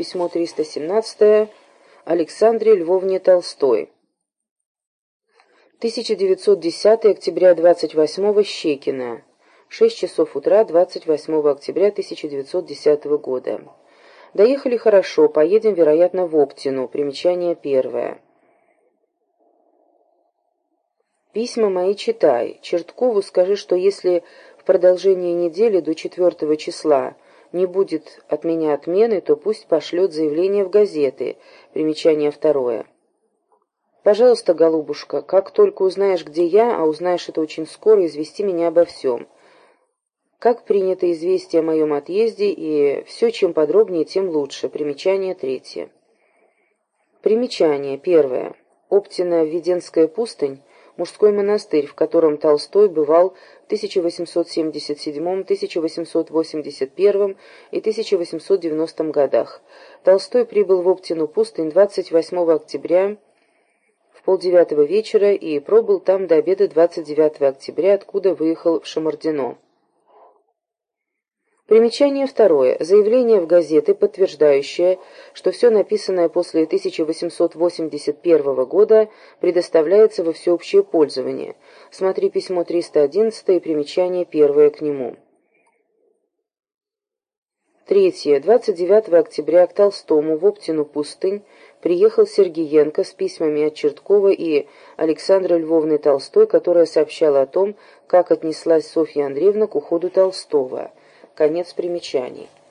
письмо 317 Александре Львовне Толстой. 1910 октября 28 Щекина. 6 часов утра 28 октября 1910 года. Доехали хорошо, поедем, вероятно, в Оптину. Примечание первое. Письма мои читай. Черткову скажи, что если в продолжении недели до 4 числа не будет от меня отмены, то пусть пошлет заявление в газеты. Примечание второе. Пожалуйста, голубушка, как только узнаешь, где я, а узнаешь это очень скоро, извести меня обо всем. Как принято известие о моем отъезде, и все, чем подробнее, тем лучше. Примечание третье. Примечание первое. Оптина Введенская пустынь мужской монастырь, в котором Толстой бывал в 1877, 1881 и 1890 годах. Толстой прибыл в Оптину пустынь 28 октября в полдевятого вечера и пробыл там до обеда 29 октября, откуда выехал в Шамардино. Примечание второе. Заявление в газеты, подтверждающее, что все написанное после 1881 года предоставляется во всеобщее пользование. Смотри письмо 311 и примечание первое к нему. Третье. 29 октября к Толстому в Оптину пустынь приехал Сергеенко с письмами от Черткова и Александры Львовны Толстой, которая сообщала о том, как отнеслась Софья Андреевна к уходу Толстого. Конец примечаний.